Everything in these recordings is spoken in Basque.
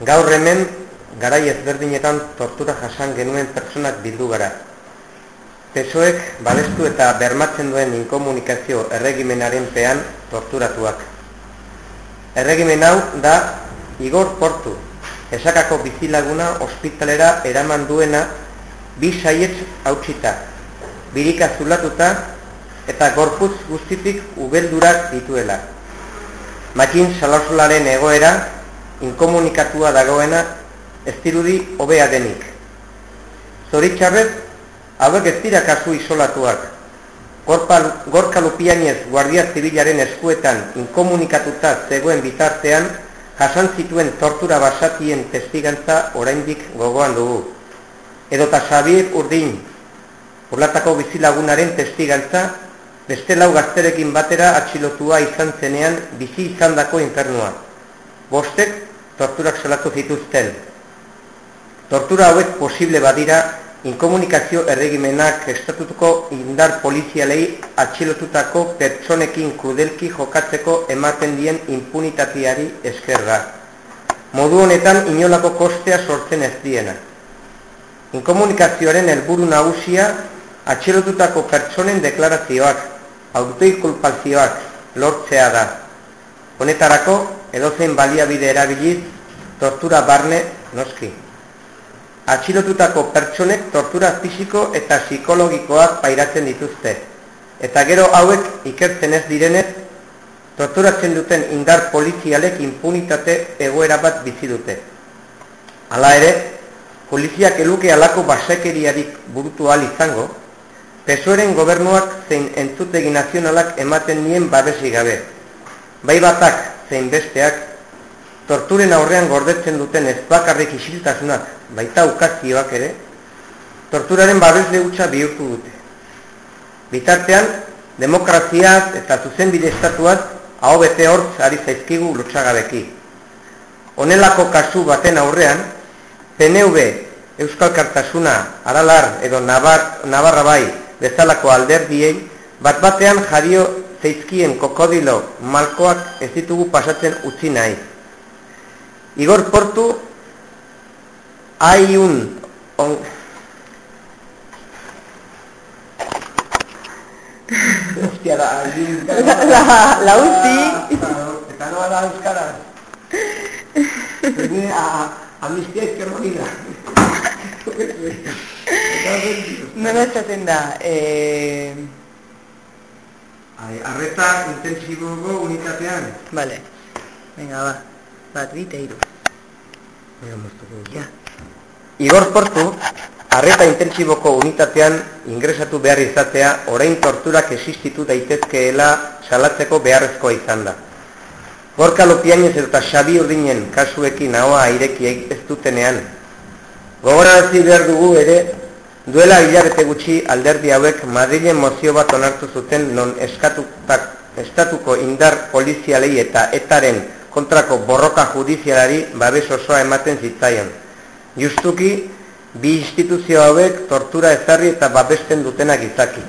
Gaur hemen, garai ezberdinetan tortura jasan genuen pertsonak bildu gara. Pesoek balestu eta bermatzen duen inkomunikazio erregimenaren pean torturatuak. Erregimen hau da Igor Portu, esakako bizilaguna ospitalera eraman duena bi saietz hautsita, birika zulatuta eta gorpuz guztitik ubeldurak dituela. Makin salasolaren egoera inkomunikatua dagoena ez dirudi hobea denik. Zoritxarrez, hauek ez dira kasu isolatuak. Gorka lupianez Guardia Zibilaren eskuetan inkomunikatuta zegoen bitartean, jasan zituen tortura basatien testigantza oraindik gogoan dugu. Edota Xabier Urdin, urlatako bizilagunaren testigantza, beste lau gazterekin batera atxilotua izan zenean bizi izandako infernua. Bostek torturak salatu zituzten. Tortura hauek posible badira, inkomunikazio erregimenak estatutuko indar polizialei atxilotutako pertsonekin krudelki jokatzeko ematen dien impunitatiari eskerra. Modu honetan inolako kostea sortzen ez diena. Inkomunikazioaren helburu nagusia atxilotutako pertsonen deklarazioak, autoikulpazioak lortzea da. Honetarako, edozein baliabide erabiliz, tortura barne noski. Atxilotutako pertsonek tortura fisiko eta psikologikoak pairatzen dituzte. Eta gero hauek ikertzen ez direnez, torturatzen duten indar polizialek impunitate egoera bat bizi dute. Hala ere, poliziak eluke alako basekeriarik burutu al izango, pesoeren gobernuak zein entzutegi nazionalak ematen nien babesi gabe. Bai batak zein besteak, torturen aurrean gordetzen duten ez bakarrik isiltasunak, baita ukazioak ere, torturaren babesle hutsa bihurtu dute. Bitartean, demokraziaz eta zuzenbide estatuaz hau bete hortz ari zaizkigu lotxagabeki. Honelako kasu baten aurrean, PNV Euskal Kartasuna, Aralar edo Navar, Navarra bai bezalako alderdiei, bat batean jario zeizkien kokodilo malkoak ez ditugu pasatzen utzi nahi. Igor Portu un on... Hostia, da, la, la, la uzi. Eta noa da euskara. Amnistia izkerro gira. Nola esaten da, eh... Arreta intensiboko unitatean. Vale. Venga, ba. Bat, bite, iru. Ja. Igor Portu, arreta intensiboko unitatean ingresatu behar izatea, orain torturak existitu daitezkeela salatzeko beharrezkoa izan da. Gorka Lopianez eta Xabi Urdinen kasuekin ahoa airekiek ez dutenean. Gogorarazi behar dugu ere, Duela hilabete gutxi alderdi hauek Madrilen mozio bat onartu zuten non eskatutak, estatuko indar polizialei eta etaren kontrako borroka judizialari babes osoa ematen zitzaion. Justuki, bi instituzio hauek tortura ezarri eta babesten dutenak izaki.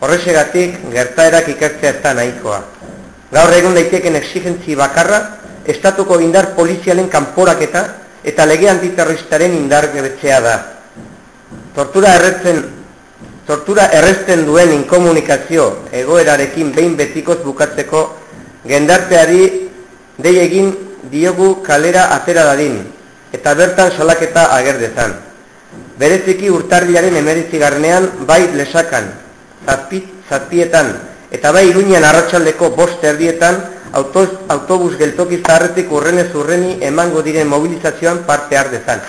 Horrexegatik, gertaerak ikertzea ez da nahikoa. Gaur egun daiteken exigentzi bakarra, estatuko indar polizialen kanporaketa eta lege antiterroristaren indar gebetzea da tortura erretzen tortura erresten duen inkomunikazio egoerarekin behin betikoz bukatzeko gendarteari dei egin diogu kalera atera dadin eta bertan salaketa ager dezan. Bereziki urtarriaren emeritzi garnean bai lesakan, zapit, zapietan eta bai iruñan arratsaldeko bost erdietan autobus geltoki zaharretik urrenez urreni emango diren mobilizazioan parte har dezan.